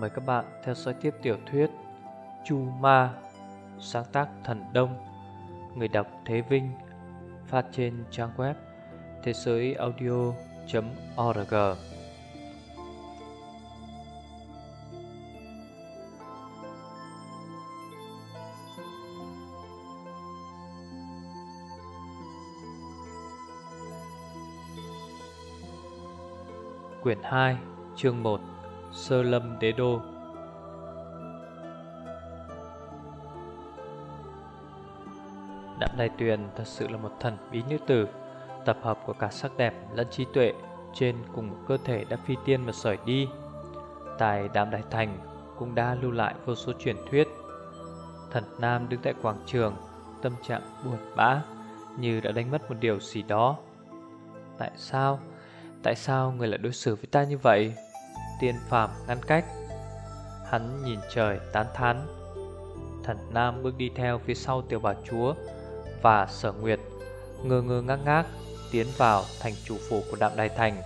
Mời các bạn theo dõi tiếp tiểu thuyết Chu Ma, Sáng tác Thần Đông, Người đọc Thế Vinh, Phát trên trang web thế giới audio.org Quyển 2 Chương 1 Sơ Lâm Đế Đô Đạm Đài Tuyền thật sự là một thần bí nữ tử, Tập hợp của cả sắc đẹp lẫn trí tuệ Trên cùng một cơ thể đã phi tiên mà sởi đi Tại Đạm Đài Thành cũng đã lưu lại vô số truyền thuyết Thần Nam đứng tại quảng trường, Tâm trạng buồn bã Như đã đánh mất một điều gì đó Tại sao? Tại sao người lại đối xử với ta như vậy? Tiên phàm ngăn cách. Hắn nhìn trời tán thán. Thần Nam bước đi theo phía sau tiểu bà chúa Và sở nguyệt, Ngơ ngơ ngác ngác Tiến vào thành chủ phủ của đạm đài thành.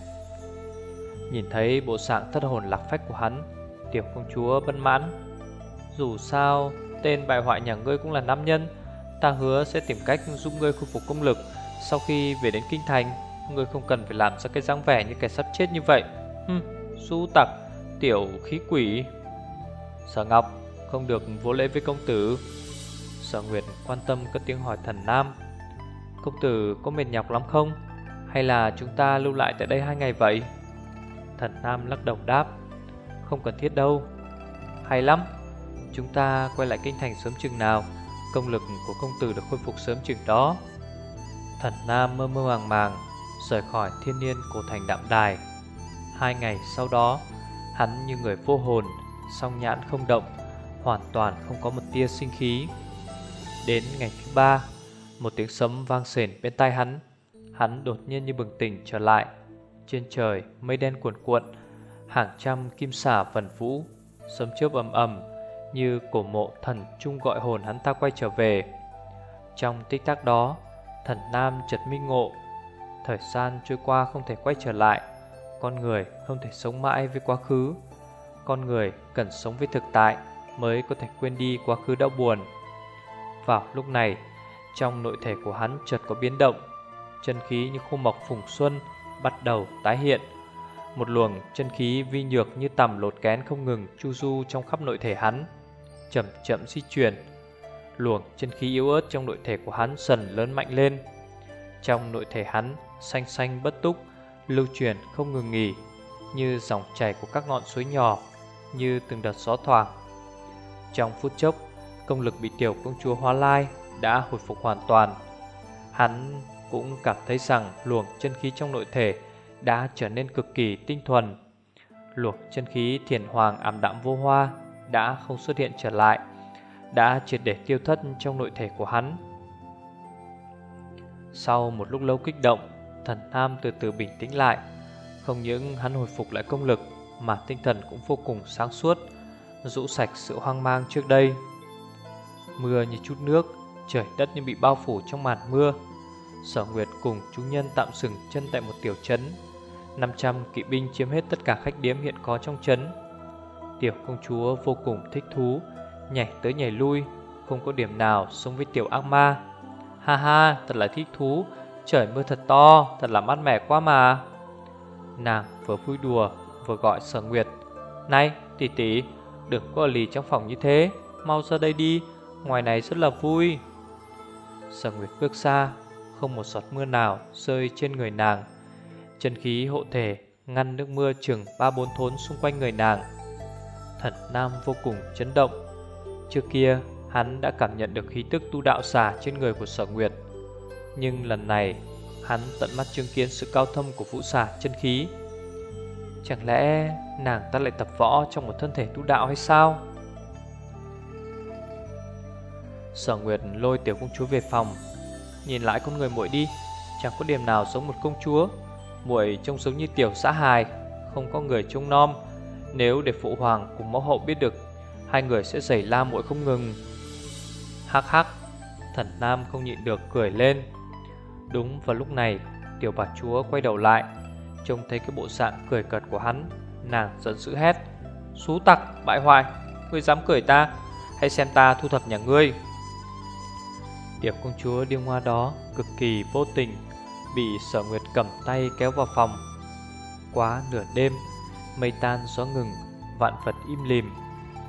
Nhìn thấy bộ dạng thất hồn lạc phách của hắn, Tiểu công chúa bất mãn. Dù sao, Tên bại hoại nhà ngươi cũng là nam nhân, Ta hứa sẽ tìm cách giúp ngươi khôi phục công lực. Sau khi về đến kinh thành, Ngươi không cần phải làm ra cái dáng vẻ như kẻ sắp chết như vậy. Hừm su tặc, Tiểu khí quỷ. Sở Ngọc không được vô lễ với công tử. Sở Nguyệt quan tâm cất tiếng hỏi thần Nam. Công tử có mệt nhọc lắm không? Hay là chúng ta lưu lại tại đây hai ngày vậy? Thần Nam lắc đầu đáp. Không cần thiết đâu. Hay lắm. Chúng ta quay lại kinh thành sớm chừng nào, Công lực của công tử được khôi phục sớm chừng đó. Thần Nam mơ mơ màng màng, Rời khỏi thiên niên cổ thành đạm đài. Hai ngày sau đó, Hắn như người vô hồn, Song nhãn không động, Hoàn toàn không có một tia sinh khí. Đến ngày thứ ba, Một tiếng sấm vang sền bên tai hắn. Hắn đột nhiên như bừng tỉnh trở lại. Trên trời, mây đen cuộn cuộn, Hàng trăm kim xả vần vũ, Sấm chớp ầm ầm, Như cổ mộ thần trung gọi hồn hắn ta quay trở về. Trong tích tắc đó, Thần Nam chợt minh ngộ. Thời gian trôi qua không thể quay trở lại con người không thể sống mãi với quá khứ. Con người cần sống với thực tại Mới có thể quên đi quá khứ đau buồn. Vào lúc này, Trong nội thể của hắn chợt có biến động. Chân khí như khô mọc phùng xuân Bắt đầu tái hiện. Một luồng chân khí vi nhược như tầm lột kén không ngừng chu du trong khắp nội thể hắn, Chậm chậm di chuyển. Luồng chân khí yếu ớt trong nội thể của hắn dần lớn mạnh lên. Trong nội thể hắn xanh xanh bất túc lưu truyền không ngừng nghỉ như dòng chảy của các ngọn suối nhỏ, như từng đợt gió thoảng. Trong phút chốc, công lực bị tiểu công chúa Hoa Lai đã hồi phục hoàn toàn. Hắn cũng cảm thấy rằng luồng chân khí trong nội thể đã trở nên cực kỳ tinh thuần. Luồng chân khí thiền hoàng ảm đạm vô hoa đã không xuất hiện trở lại, đã triệt để tiêu thất trong nội thể của hắn. Sau một lúc lâu kích động, Thần Nam từ từ bình tĩnh lại. Không những hắn hồi phục lại công lực Mà tinh thần cũng vô cùng sáng suốt Rũ sạch sự hoang mang trước đây. Mưa như chút nước Trời đất như bị bao phủ trong màn mưa. Sở Nguyệt cùng chúng nhân tạm dừng chân tại một tiểu trấn. 500 kỵ binh chiếm hết tất cả khách điếm hiện có trong trấn. Tiểu công chúa vô cùng thích thú Nhảy tới nhảy lui Không có điểm nào sống với tiểu ác ma. Ha ha, thật là thích thú Trời mưa thật to, thật là mát mẻ quá mà. Nàng vừa vui đùa Vừa gọi sở nguyệt. Này tỷ tỷ Đừng có lì trong phòng như thế Mau ra đây đi Ngoài này rất là vui. Sở nguyệt bước xa Không một giọt mưa nào rơi trên người nàng. Chân khí hộ thể Ngăn nước mưa chừng ba bốn thốn xung quanh người nàng. Thần Nam vô cùng chấn động. Trước kia hắn đã cảm nhận được khí tức tu đạo xà trên người của sở nguyệt nhưng lần này, Hắn tận mắt chứng kiến sự cao thâm của vũ xà chân khí. Chẳng lẽ nàng ta lại tập võ trong một thân thể tu đạo hay sao? Sở Nguyệt lôi tiểu công chúa về phòng, Nhìn lại con người muội đi. Chẳng có điểm nào giống một công chúa. Muội trông giống như tiểu xã hài, Không có người trông nom. Nếu để phụ hoàng cùng mẫu hậu biết được, Hai người sẽ giày la muội không ngừng. Hắc hắc, Thần Nam không nhịn được cười lên. Đúng vào lúc này Tiểu bà chúa quay đầu lại Trông thấy cái bộ dạng cười cợt của hắn Nàng giận dữ hét Xú tặc, bại hoại Ngươi dám cười ta Hãy xem ta thu thập nhà ngươi. Tiểu công chúa điêu hoa đó Cực kỳ vô tình Bị sở nguyệt cầm tay kéo vào phòng. Quá nửa đêm Mây tan gió ngừng Vạn vật im lìm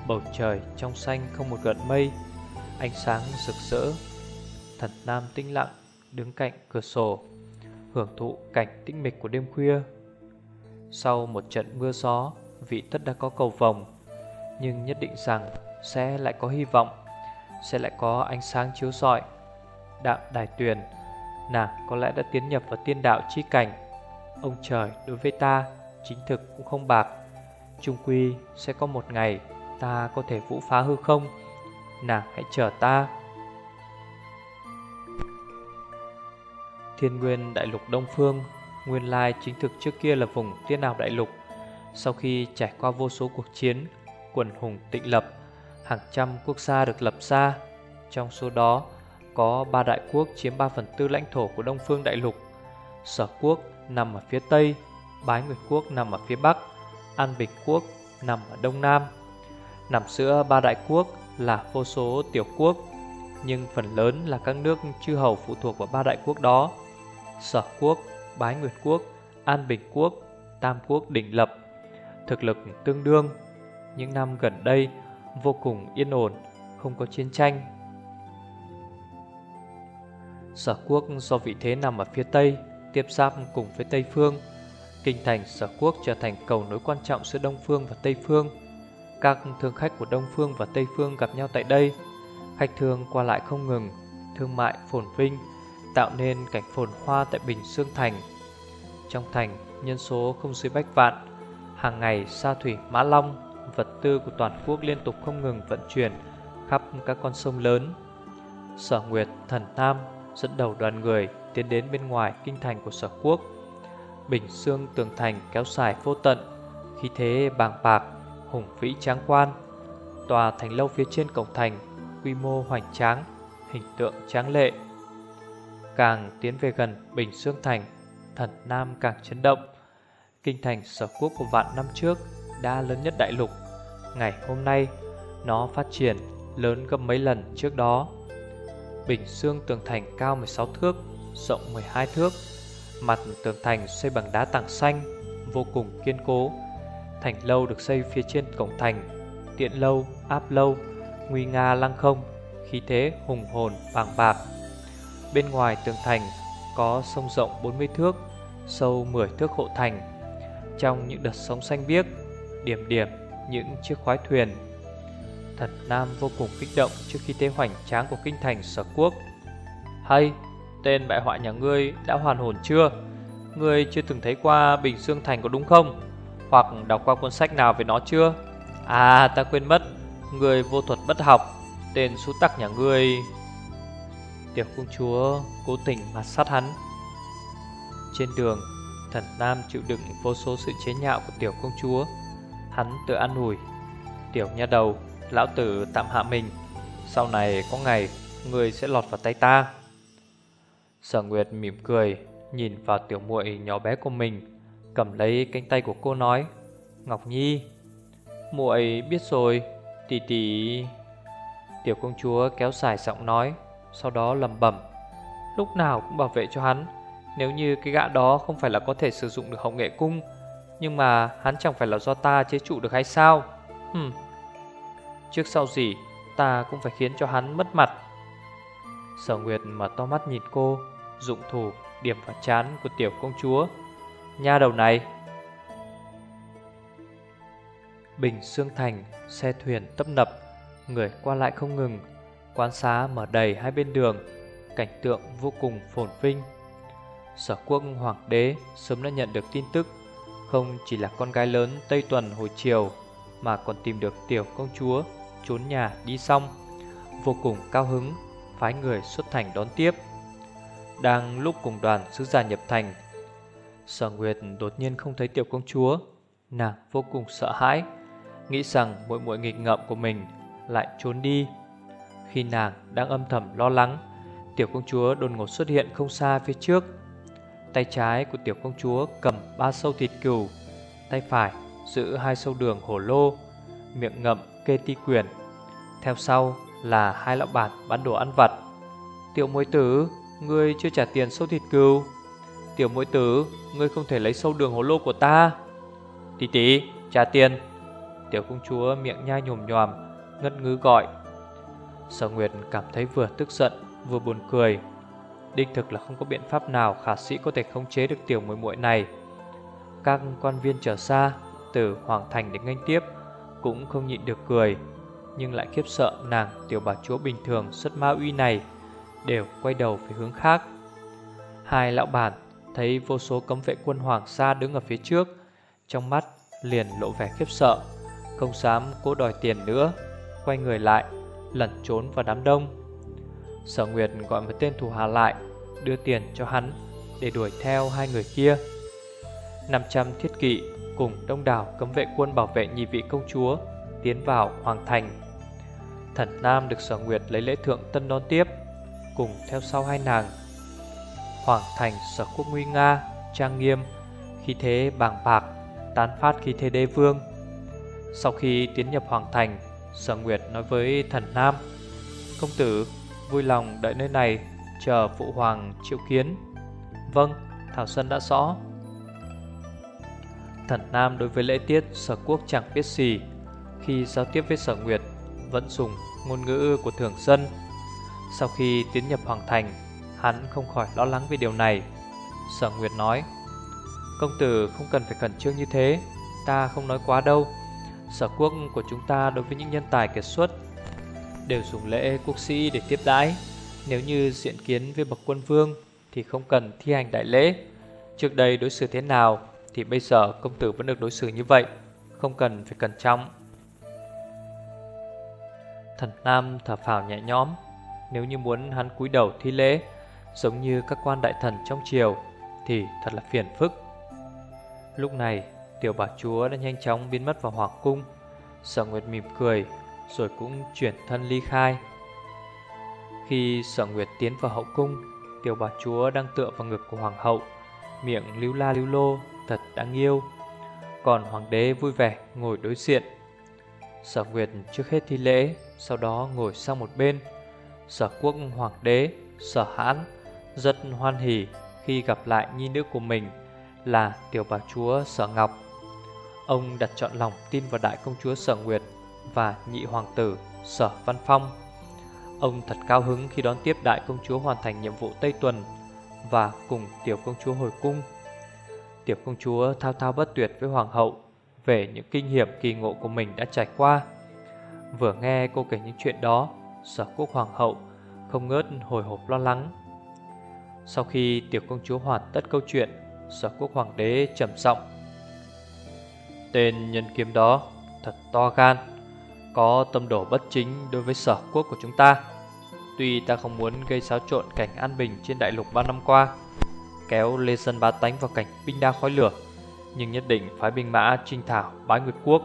Bầu trời trong xanh không một gợn mây Ánh sáng rực rỡ thật Nam tĩnh lặng. Đứng cạnh cửa sổ, Hưởng thụ cảnh tĩnh mịch của đêm khuya. Sau một trận mưa gió, Vị tất đã có cầu vồng, Nhưng nhất định rằng Sẽ lại có hy vọng, Sẽ lại có ánh sáng chiếu rọi. Đạm đài tuyền, Nàng có lẽ đã tiến nhập vào tiên đạo chi cảnh. Ông trời đối với ta, Chính thực cũng không bạc. Trung quy sẽ có một ngày Ta có thể vũ phá hư không? Nàng hãy chờ ta. Thiên nguyên đại lục Đông Phương Nguyên lai chính thực trước kia là vùng tiên nào đại lục Sau khi trải qua vô số cuộc chiến Quần hùng tịnh lập Hàng trăm quốc gia được lập ra Trong số đó có ba đại quốc chiếm 3 phần tư lãnh thổ của Đông Phương Đại Lục. Sở quốc nằm ở phía Tây, Bái Nguyệt quốc nằm ở phía Bắc, An Bình quốc nằm ở Đông Nam. Nằm giữa ba đại quốc là vô số tiểu quốc, nhưng phần lớn là các nước chư hầu phụ thuộc vào ba đại quốc đó. Sở quốc, Bái Nguyệt quốc, An Bình quốc, Tam quốc đỉnh lập, thực lực tương đương. Những năm gần đây vô cùng yên ổn, không có chiến tranh Sở quốc do vị thế nằm ở phía Tây, tiếp giáp cùng với Tây Phương. Kinh thành sở quốc trở thành cầu nối quan trọng giữa Đông Phương và Tây Phương. Các thương khách của Đông Phương và Tây Phương gặp nhau tại đây. Khách thương qua lại không ngừng, thương mại phồn vinh, tạo nên cảnh phồn hoa tại Bình Sương Thành. Trong thành, nhân số không dưới bách vạn, hàng ngày xa thủy mã long, vật tư của toàn quốc liên tục không ngừng vận chuyển khắp các con sông lớn. Sở Nguyệt, Thần Nam dẫn đầu đoàn người tiến đến bên ngoài kinh thành của sở quốc. Bình xương tường thành kéo dài vô tận, khí thế bàng bạc, hùng vĩ tráng quan. Tòa thành lâu phía trên cổng thành, quy mô hoành tráng, hình tượng tráng lệ. Càng tiến về gần Bình xương Thành, thần Nam càng chấn động. Kinh thành sở quốc của vạn năm trước đã lớn nhất đại lục. Ngày hôm nay, nó phát triển lớn gấp mấy lần trước đó. Bình xương tường thành cao 16 thước, rộng 12 thước. Mặt tường thành xây bằng đá tảng xanh, vô cùng kiên cố. Thành lâu được xây phía trên cổng thành, tiện lâu, áp lâu, nguy nga lăng không, khí thế hùng hồn vàng bạc. Bên ngoài tường thành có sông rộng 40 thước, sâu 10 thước hộ thành. Trong những đợt sóng xanh biếc, điểm điểm những chiếc khoái thuyền Thật Nam vô cùng kích động trước khi thế hoành tráng của kinh thành sở quốc Hay, tên bại hoại nhà ngươi đã hoàn hồn chưa? Ngươi chưa từng thấy qua Bình Dương Thành có đúng không? Hoặc đọc qua cuốn sách nào về nó chưa? À, ta quên mất Ngươi vô thuật bất học Tên sú tắc nhà ngươi Tiểu công chúa cố tình mà sát hắn. Trên đường, Thần Nam chịu đựng vô số sự chế nhạo của tiểu công chúa. Hắn tự ăn ủi Tiểu nha đầu, Lão tử tạm hạ mình, Sau này có ngày Người sẽ lọt vào tay ta. Sở Nguyệt mỉm cười, Nhìn vào tiểu muội nhỏ bé của mình, Cầm lấy cánh tay của cô nói, Ngọc Nhi, muội biết rồi, Tỷ tỷ. Tiểu công chúa kéo dài giọng nói sau đó lầm bẩm. Lúc nào cũng bảo vệ cho hắn, Nếu như cái gã đó không phải là có thể sử dụng được hồng nghệ cung, Nhưng mà hắn chẳng phải là do ta chế trụ được hay sao? Hừm. Trước sau gì, ta cũng phải khiến cho hắn mất mặt. Sở Nguyệt mở to mắt nhìn cô, Dụng thủ, điểm vào chán của tiểu công chúa. Nha đầu này. Bình Sương Thành, Xe thuyền tấp nập, Người qua lại không ngừng. Quán xá mở đầy hai bên đường, Cảnh tượng vô cùng phồn vinh. Sở quốc hoàng đế sớm đã nhận được tin tức, Không chỉ là con gái lớn Tây Tuần hồi chiều, Mà còn tìm được tiểu công chúa, trốn nhà đi xong, Vô cùng cao hứng, Phái người xuất thành đón tiếp. Đang lúc cùng đoàn sứ giả nhập thành, Sở Nguyệt đột nhiên không thấy tiểu công chúa, Nàng vô cùng sợ hãi, Nghĩ rằng mỗi mỗi nghịch ngợm của mình Lại trốn đi. Khi nàng đang âm thầm lo lắng Tiểu công chúa đột ngột xuất hiện không xa phía trước Tay trái của tiểu công chúa cầm ba sâu thịt cừu Tay phải giữ hai sâu đường hổ lô miệng ngậm kê ti quyền. Theo sau là hai lão bản bán đồ ăn vặt. Tiểu mối tử, ngươi chưa trả tiền sâu thịt cừu. Tiểu mối tử, ngươi không thể lấy sâu đường hồ lô của ta. Tí tí, trả tiền. Tiểu công chúa miệng nhai nhồm nhòm, ngất ngứ gọi. Sở Nguyệt cảm thấy vừa tức giận, vừa buồn cười. Đích thực là không có biện pháp nào khả sĩ có thể khống chế được tiểu muội muội này. Các quan viên trở xa, từ Hoàng Thành đến nghênh tiếp, cũng không nhịn được cười. Nhưng lại khiếp sợ nàng tiểu bà chúa bình thường xuất ma uy này, đều quay đầu về hướng khác. Hai lão bản thấy vô số cấm vệ quân Hoàng Sa đứng ở phía trước, trong mắt liền lộ vẻ khiếp sợ, không dám cố đòi tiền nữa, quay người lại, lẩn trốn vào đám đông. Sở Nguyệt gọi một tên thủ hạ lại, đưa tiền cho hắn để đuổi theo hai người kia. 500 thiết kỵ cùng đông đảo cấm vệ quân bảo vệ nhị vị công chúa tiến vào hoàng thành. Thần Nam được Sở Nguyệt lấy lễ thượng tân đón tiếp, cùng theo sau hai nàng. Hoàng thành Sở Quốc nguy nga, trang nghiêm, khí thế bàng bạc, tán phát khí thế đế vương. Sau khi tiến nhập hoàng thành, Sở Nguyệt nói với Thần Nam: "Công tử, vui lòng đợi nơi này chờ phụ hoàng triệu kiến." "Vâng, Thảo sân đã rõ." Thần Nam đối với lễ tiết sở quốc chẳng biết gì Khi giao tiếp với sở nguyệt Vẫn dùng ngôn ngữ của thường dân Sau khi tiến nhập hoàng thành Hắn không khỏi lo lắng về điều này Sở nguyệt nói Công tử không cần phải khẩn trương như thế Ta không nói quá đâu Sở quốc của chúng ta đối với những nhân tài kiệt xuất Đều dùng lễ quốc sĩ để tiếp đãi. Nếu như diện kiến với bậc quân vương Thì không cần thi hành đại lễ. Trước đây đối xử thế nào thì bây giờ công tử vẫn được đối xử như vậy, Không cần phải cẩn trọng. Thần Nam thở phào nhẹ nhõm. Nếu như muốn hắn cúi đầu thi lễ, Giống như các quan đại thần trong triều, Thì thật là phiền phức. Lúc này Tiểu bà chúa đã nhanh chóng biến mất vào hoàng cung. Sở Nguyệt mỉm cười, Rồi cũng chuyển thân ly khai. Khi Sở Nguyệt tiến vào hậu cung, Tiểu bà chúa đang tựa vào ngực của hoàng hậu, Miệng lưu la lưu lô, thật đáng yêu. Còn hoàng đế vui vẻ ngồi đối diện. Sở Nguyệt trước hết thi lễ, Sau đó ngồi sang một bên. Sở quốc hoàng đế, Sở hãn Rất hoan hỉ khi gặp lại nhi nữ của mình Là tiểu bà chúa Sở Ngọc. Ông đặt chọn lòng tin vào đại công chúa Sở Nguyệt Và nhị hoàng tử Sở Văn Phong Ông thật cao hứng khi đón tiếp đại công chúa hoàn thành nhiệm vụ Tây Tuần Và cùng tiểu công chúa hồi cung Tiểu công chúa thao thao bất tuyệt với hoàng hậu về những kinh nghiệm kỳ ngộ của mình đã trải qua. Vừa nghe cô kể những chuyện đó, sở quốc hoàng hậu không ngớt hồi hộp lo lắng. Sau khi tiểu công chúa hoàn tất câu chuyện, sở quốc hoàng đế trầm giọng: Tên nhân kiếm đó thật to gan, có tâm đồ bất chính đối với sở quốc của chúng ta. Tuy ta không muốn gây xáo trộn cảnh an bình trên đại lục bao năm qua, kéo Lê Dân Bá Tánh vào cảnh binh đa khói lửa, nhưng nhất định phải binh mã trinh thảo bái Nguyệt Quốc.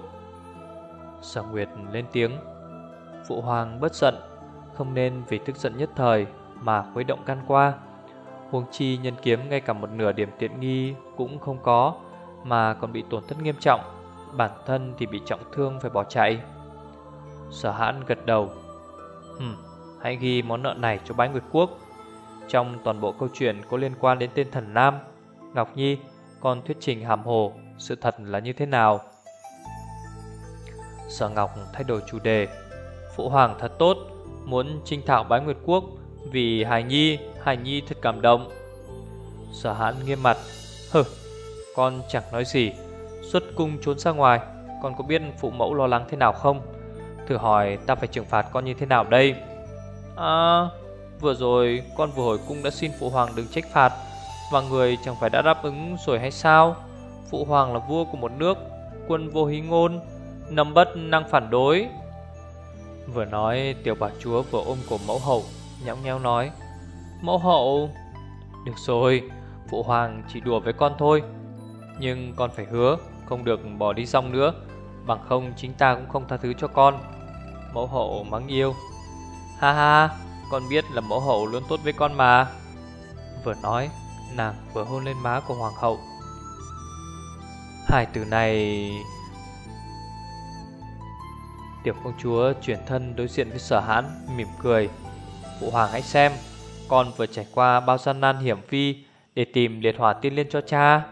Sở Nguyệt lên tiếng, Phụ Hoàng bất giận, không nên vì tức giận nhất thời mà khuấy động can qua. Huống chi nhân kiếm ngay cả một nửa điểm tiện nghi cũng không có, mà còn bị tổn thất nghiêm trọng, bản thân thì bị trọng thương phải bỏ chạy. Sở hãn gật đầu, Hừm, hãy ghi món nợ này cho bái Nguyệt Quốc. Trong toàn bộ câu chuyện có liên quan đến tên thần Nam Ngọc Nhi Còn thuyết trình hàm hồ Sự thật là như thế nào? Sở Ngọc thay đổi chủ đề. Phụ Hoàng thật tốt Muốn trinh thảo bái Nguyệt Quốc Vì Hải Nhi Hải Nhi thật cảm động. Sở hãn nghiêm mặt. Hừ Con chẳng nói gì. Xuất cung trốn ra ngoài. Con có biết phụ mẫu lo lắng thế nào không? Thử hỏi, ta phải trừng phạt con như thế nào đây? À Vừa rồi con vừa hồi cung đã xin phụ hoàng đừng trách phạt. Và người chẳng phải đã đáp ứng rồi hay sao? Phụ hoàng là vua của một nước, Quân vô hí ngôn Nằm bất năng phản đối. Vừa nói, tiểu bà chúa vừa ôm cổ mẫu hậu, Nhõng nhẽo nói, Mẫu hậu. Được rồi, Phụ hoàng chỉ đùa với con thôi, Nhưng con phải hứa không được bỏ đi xong nữa. Bằng không, chính ta cũng không tha thứ cho con. Mẫu hậu mắng yêu. Ha ha, con biết là mẫu hậu luôn tốt với con mà. Vừa nói, Nàng vừa hôn lên má của hoàng hậu. Hai từ này, Tiểu công chúa chuyển thân đối diện với sở hãn, Mỉm cười. Phụ hoàng hãy xem, Con vừa trải qua bao gian nan hiểm vi Để tìm liệt hỏa tiên liên cho cha.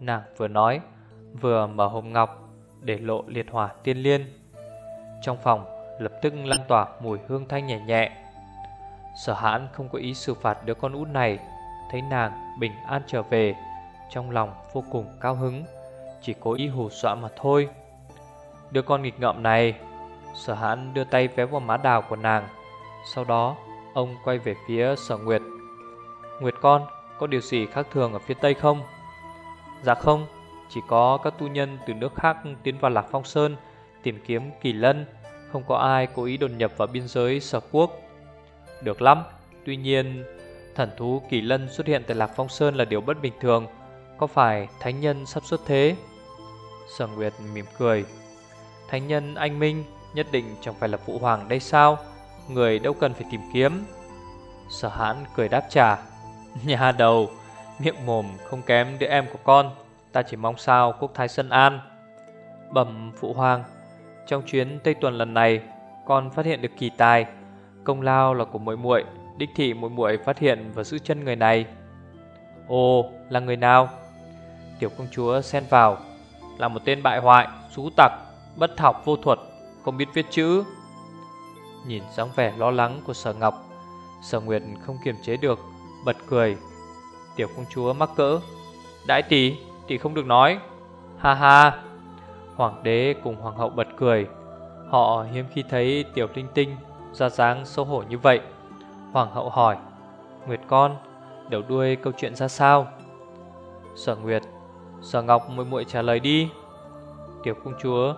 Nàng vừa nói Vừa mở hộp ngọc Để lộ liệt hỏa tiên liên. Trong phòng, lập tức lan tỏa mùi hương thanh nhẹ nhẹ. Sở hãn không có ý xử phạt đứa con út này, Thấy nàng bình an trở về, Trong lòng vô cùng cao hứng, Chỉ cố ý hù dọa mà thôi. Đứa con nghịch ngợm này, Sở hãn đưa tay vé vào má đào của nàng, Sau đó Ông quay về phía sở Nguyệt. Nguyệt con, Có điều gì khác thường ở phía tây không? Dạ không chỉ có các tu nhân từ nước khác tiến vào Lạc Phong Sơn, Tìm kiếm kỳ lân, Không có ai cố ý đột nhập vào biên giới sở quốc. Được lắm, Tuy nhiên, Thần thú kỳ lân xuất hiện tại Lạc Phong Sơn là điều bất bình thường. Có phải thánh nhân sắp xuất thế? Sở Nguyệt mỉm cười. Thánh nhân anh Minh nhất định chẳng phải là phụ hoàng đây sao? Người đâu cần phải tìm kiếm. Sở hãn cười đáp trả. Nhà đầu, Miệng mồm không kém đứa em của con. Ta chỉ mong sao quốc thái sân an Bẩm phụ hoàng Trong chuyến Tây Tuần lần này Con phát hiện được kỳ tài Công lao là của muội muội Đích thị muội muội phát hiện và giữ chân người này. Ồ là người nào? Tiểu công chúa xen vào Là một tên bại hoại, xú tặc Bất học vô thuật Không biết viết chữ. Nhìn dáng vẻ lo lắng của sở ngọc Sở Nguyệt không kiềm chế được Bật cười. Tiểu công chúa mắc cỡ Đại tỷ, thì không được nói. Ha ha Hoàng đế cùng hoàng hậu bật cười. Họ hiếm khi thấy tiểu tinh tinh Ra dáng xấu hổ như vậy. Hoàng hậu hỏi Nguyệt con, đầu đuôi câu chuyện ra sao? Sở Nguyệt Sở Ngọc muội muội trả lời đi. Tiểu công chúa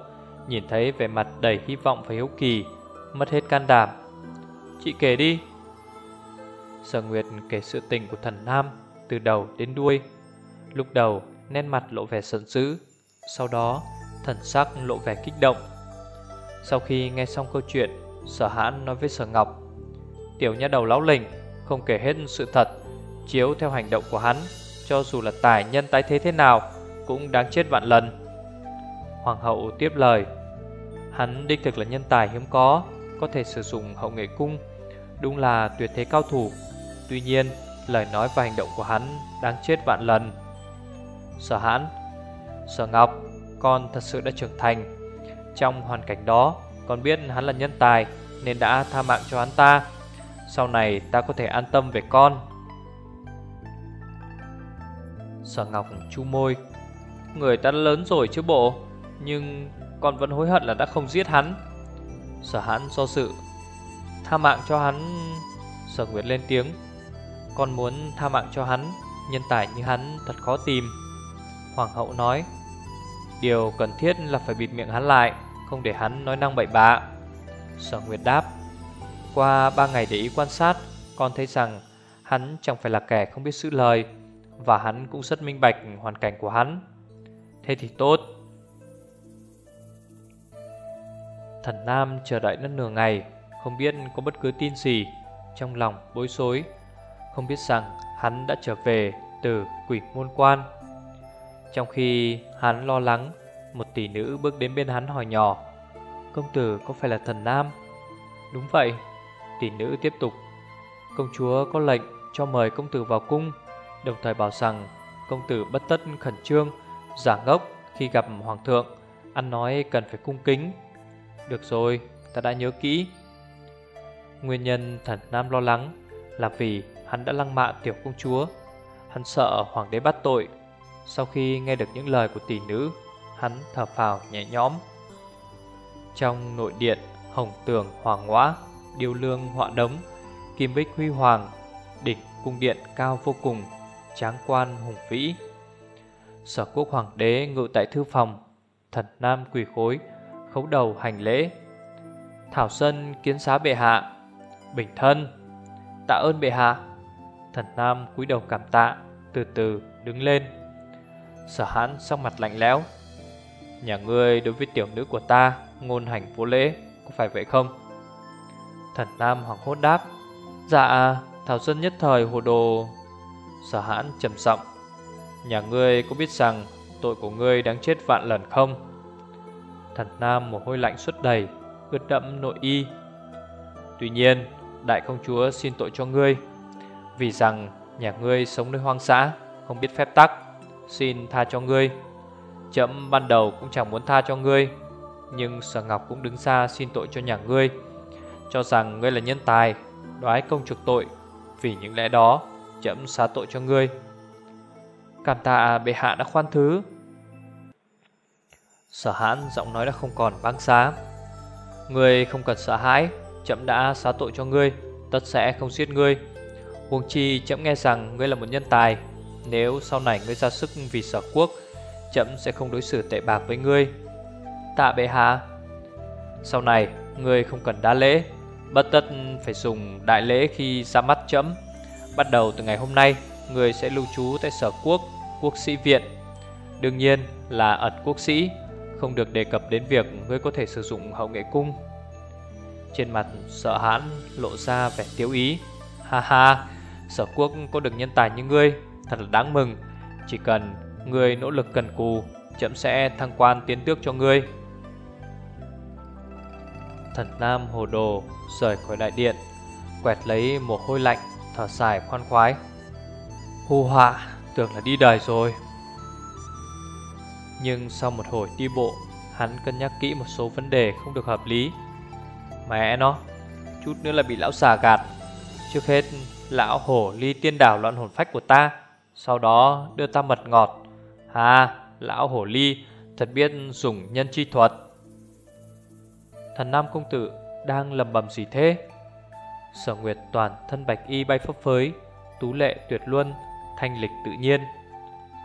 Nhìn thấy vẻ mặt đầy hy vọng và hiếu kỳ Mất hết can đảm. Chị kể đi. Sở Nguyệt kể sự tình của thần Nam Từ đầu đến đuôi. Lúc đầu nét mặt lộ vẻ giận dữ, Sau đó thần sắc lộ vẻ kích động. Sau khi nghe xong câu chuyện, Sở hãn nói với Sở Ngọc, Tiểu nha đầu lão lình Không kể hết sự thật, Chiếu theo hành động của hắn, Cho dù là tài nhân tái thế thế nào Cũng đáng chết vạn lần. Hoàng hậu tiếp lời, Hắn đích thực là nhân tài hiếm có Có thể sử dụng hậu nghệ cung, Đúng là tuyệt thế cao thủ. Tuy nhiên, lời nói và hành động của hắn Đáng chết vạn lần. Sở hãn Sở ngọc, Con thật sự đã trưởng thành. Trong hoàn cảnh đó, Con biết hắn là nhân tài Nên đã tha mạng cho hắn ta. Sau này ta có thể an tâm về con. Sở ngọc chu môi. Người ta lớn rồi chứ bộ, Nhưng con vẫn hối hận là đã không giết hắn. Sở hãn do sự Tha mạng cho hắn Sở Nguyệt lên tiếng. Con muốn tha mạng cho hắn, Nhân tài như hắn thật khó tìm. Hoàng hậu nói, Điều cần thiết là phải bịt miệng hắn lại, Không để hắn nói năng bậy bạ. Sở Nguyệt đáp, Qua ba ngày để ý quan sát, Con thấy rằng hắn chẳng phải là kẻ không biết giữ lời, Và hắn cũng rất minh bạch hoàn cảnh của hắn. Thế thì tốt. Thần Nam chờ đợi đất nửa ngày, Không biết có bất cứ tin gì, Trong lòng bối rối, Không biết rằng hắn đã trở về Từ quỷ môn quan. Trong khi hắn lo lắng Một tỷ nữ bước đến bên hắn hỏi nhỏ Công tử có phải là thần Nam? Đúng vậy Tỷ nữ tiếp tục Công chúa có lệnh cho mời công tử vào cung Đồng thời bảo rằng Công tử bất tất khẩn trương Giả ngốc khi gặp hoàng thượng Ăn nói cần phải cung kính. Được rồi, ta đã nhớ kỹ. Nguyên nhân thần Nam lo lắng Là vì hắn đã lăng mạ tiểu công chúa. Hắn sợ hoàng đế bắt tội sau khi nghe được những lời của tỷ nữ, Hắn thở phào nhẹ nhõm. Trong nội điện, Hồng tường hoàng hóa, Điêu lương họa đống, Kim bích huy hoàng, Đỉnh cung điện cao vô cùng, Tráng quan hùng vĩ. Sở quốc hoàng đế ngự tại thư phòng, Thần Nam quỳ khối, khấu đầu hành lễ. Thảo Sân kiến xá bệ hạ, Bình thân. Tạ ơn bệ hạ. Thần Nam cúi đầu cảm tạ, Từ từ đứng lên. Sở hãn sắc mặt lạnh lẽo. Nhà ngươi đối với tiểu nữ của ta, Ngôn hành vô lễ, Có phải vậy không? Thần Nam hoảng hốt đáp. Dạ Thảo dân nhất thời hồ đồ. Sở hãn trầm giọng. Nhà ngươi có biết rằng Tội của ngươi đáng chết vạn lần không? Thần Nam mồ hôi lạnh xuất đầy, Ướt đẫm nội y. Tuy nhiên, Đại công chúa xin tội cho ngươi, Vì rằng nhà ngươi sống nơi hoang dã, Không biết phép tắc. Xin tha cho ngươi. Chậm ban đầu cũng chẳng muốn tha cho ngươi, Nhưng Sở Ngọc cũng đứng ra xin tội cho nhà ngươi, Cho rằng ngươi là nhân tài, Đoái công trục tội. Vì những lẽ đó Chậm xá tội cho ngươi. Cảm tạ bệ hạ đã khoan thứ. Sở hãn giọng nói đã không còn băng xá Ngươi không cần sợ hãi Chậm đã xá tội cho ngươi, Tất sẽ không giết ngươi. Huống chi chậm nghe rằng ngươi là một nhân tài nếu sau này ngươi ra sức vì sở quốc, Chậm sẽ không đối xử tệ bạc với ngươi. Tạ bệ hạ, Sau này ngươi không cần đa lễ, Bất tất phải dùng đại lễ khi ra mắt chậm Bắt đầu từ ngày hôm nay, Ngươi sẽ lưu trú tại sở quốc Quốc sĩ viện. Đương nhiên là ẩn quốc sĩ, Không được đề cập đến việc ngươi có thể sử dụng hậu nghệ cung. Trên mặt sợ hãn lộ ra vẻ tiếu ý. Ha ha, Sở quốc có được nhân tài như ngươi. Thật là đáng mừng. Chỉ cần ngươi nỗ lực cần cù, Chậm sẽ thăng quan tiến tước cho ngươi. Thần Nam hồ đồ rời khỏi đại điện, Quẹt lấy mồ hôi lạnh, Thở dài khoan khoái. Hù họa, tưởng là đi đời rồi. Nhưng sau một hồi đi bộ, Hắn cân nhắc kỹ một số vấn đề không được hợp lý. Mẹ nó, Chút nữa là bị lão xà gạt. Trước hết, lão hổ ly tiên đảo loạn hồn phách của ta. Sau đó đưa ta mật ngọt. Ha, lão hổ ly, Thật biết dùng nhân chi thuật. Thần Nam Công Tử đang lầm bầm gì thế? Sở Nguyệt toàn thân bạch y bay phấp phới, Tú lệ tuyệt luân, Thanh lịch tự nhiên.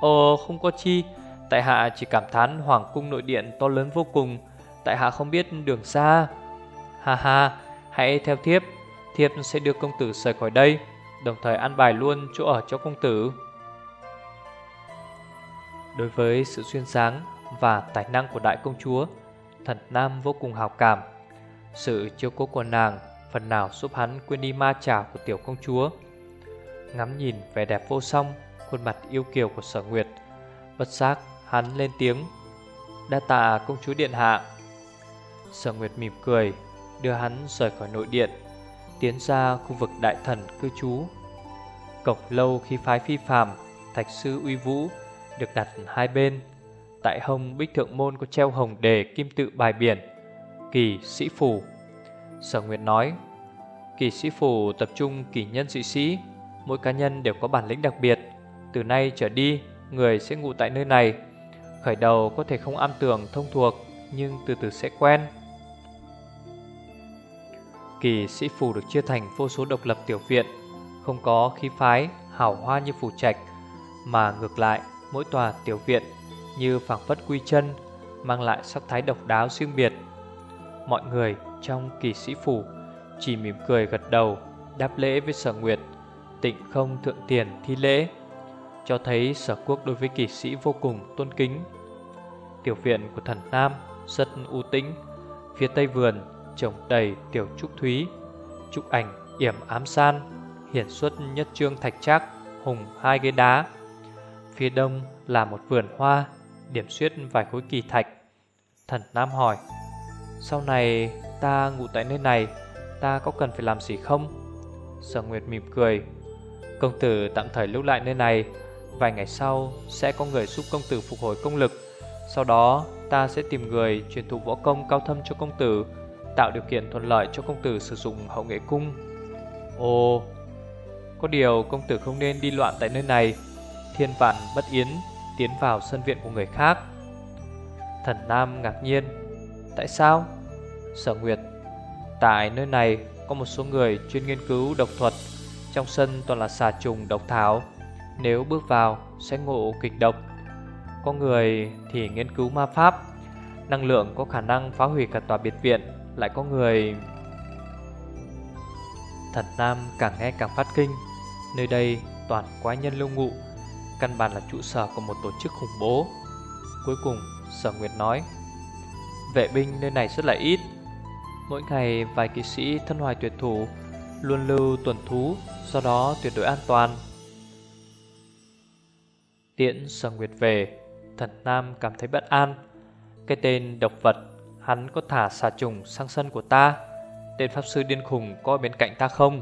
Ồ, không có chi, Tại hạ chỉ cảm thán hoàng cung nội điện to lớn vô cùng, Tại hạ không biết đường xa. Ha ha, Hãy theo thiếp Thiếp sẽ đưa công tử rời khỏi đây, Đồng thời ăn bài luôn chỗ ở cho công tử. Đối với sự xuyên sáng Và tài năng của đại công chúa, Thần Nam vô cùng hào cảm. Sự chiếu cố của nàng Phần nào giúp hắn quên đi ma trào của tiểu công chúa. Ngắm nhìn vẻ đẹp vô song, Khuôn mặt yêu kiều của sở nguyệt, Bất giác hắn lên tiếng, Đa tạ công chúa điện hạ. Sở nguyệt mỉm cười, Đưa hắn rời khỏi nội điện, Tiến ra khu vực đại thần cư trú. Cổng lâu khi phái phi phàm, Thạch sư uy vũ được đặt hai bên. Tại hông bích thượng môn có treo hồng đề kim tự bài biển Kỳ sĩ phủ Sở Nguyệt nói Kỳ sĩ phủ tập trung kỳ nhân sĩ sĩ Mỗi cá nhân đều có bản lĩnh đặc biệt. Từ nay trở đi Người sẽ ngủ tại nơi này. Khởi đầu có thể không am tường thông thuộc Nhưng từ từ sẽ quen. Kỳ sĩ phủ được chia thành vô số độc lập tiểu viện Không có khí phái, hào hoa như phủ trạch Mà ngược lại mỗi tòa tiểu viện Như phảng phất quy chân, Mang lại sắc thái độc đáo riêng biệt. Mọi người trong kỳ sĩ phủ Chỉ mỉm cười gật đầu, Đáp lễ với sở nguyệt, Tịnh không thượng tiền thi lễ, Cho thấy sở quốc đối với kỳ sĩ vô cùng tôn kính. Tiểu viện của thần Nam rất u tĩnh, Phía tây vườn trồng đầy tiểu trúc thúy, Trúc ảnh yểm ám san, Hiển xuất nhất trương thạch trác, Hùng hai ghế đá. Phía đông là một vườn hoa, Điểm xuyết vài khối kỳ thạch. Thần Nam hỏi, Sau này ta ngủ tại nơi này, Ta có cần phải làm gì không? Sở Nguyệt mỉm cười, Công tử tạm thời lưu lại nơi này, Vài ngày sau sẽ có người giúp công tử phục hồi công lực. Sau đó ta sẽ tìm người truyền thụ võ công cao thâm cho công tử, Tạo điều kiện thuận lợi cho công tử sử dụng hậu nghệ cung. Ồ, Có điều công tử không nên đi loạn tại nơi này. Thiên vạn bất yến Tiến vào sân viện của người khác Thần Nam ngạc nhiên, Tại sao? Sở Nguyệt, Tại nơi này có một số người chuyên nghiên cứu độc thuật, Trong sân toàn là xà trùng độc thảo, Nếu bước vào sẽ ngộ kịch độc Có người thì nghiên cứu ma pháp, Năng lượng có khả năng phá hủy cả tòa biệt viện, Lại có người Thần Nam càng nghe càng phát kinh, Nơi đây toàn quái nhân lưu ngụ Căn bản là trụ sở của một tổ chức khủng bố. Cuối cùng, Sở Nguyệt nói, Vệ binh nơi này rất là ít. Mỗi ngày vài kỵ sĩ thân hoài tuyệt thủ, Luôn lưu tuần thú, Do đó tuyệt đối an toàn. Tiễn Sở Nguyệt về, Thần Nam cảm thấy bất an. Cái tên độc vật, Hắn có thả xà trùng sang sân của ta. Tên pháp sư điên khùng có bên cạnh ta không?